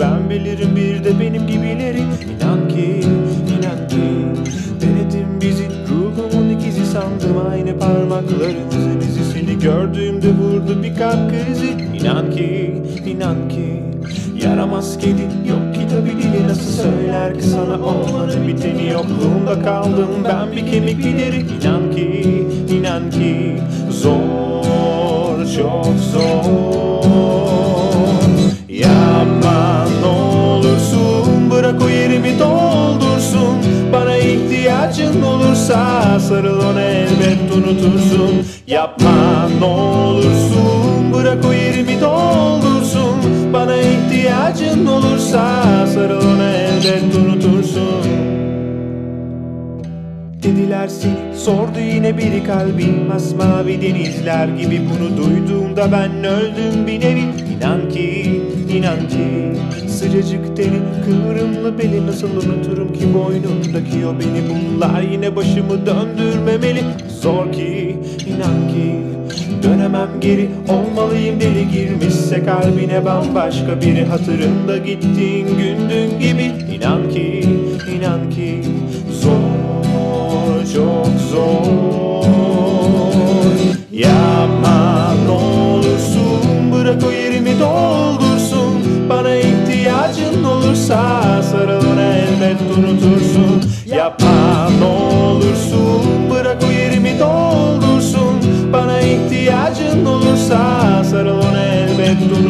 Ben bilirim bir de benim gibileri İnan ki, inan ki Denedim bizi. Ruhumun ikizi sandım Aynı parmaklarımızın izi Seni gördüğümde vurdu bir kalp krizi. İnan ki, inan ki Yaramaz kedi yok kitabı dili. Nasıl söyler ki sana olmanı biteni? Yokluğunda kaldım ben bir kemik bir deri İnan ki, inan ki Zor, çok zor olursa Sarıl ona elbet unutursun. Yapma ne olursun Bırak o yerimi doldursun. Bana ihtiyacın olursa Sarıl ona elbet unutursun. Dediler seni sordu yine biri kalbim Masmavi denizler gibi bunu duyduğumda ben öldüm bir nevi. İnan ki, inan ki Sıcacık tenin kıvrımlı beli nasıl unuturum ki boynumdaki o beni Bunlar yine başımı döndürmemeli. Zor ki, inan ki Dönemem geri. Olmalıyım deli girmişse kalbine bambaşka biri. Hatırında gittiğin gündün gibi İnan ki, inan ki Zor,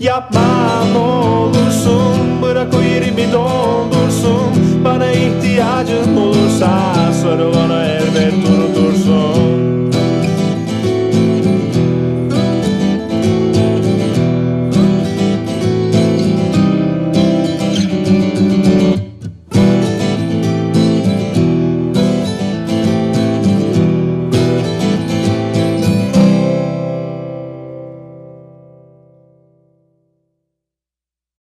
Yapmam olursun bırak o yerimi doldursun. Bana ihtiyacın olursa sarıl ona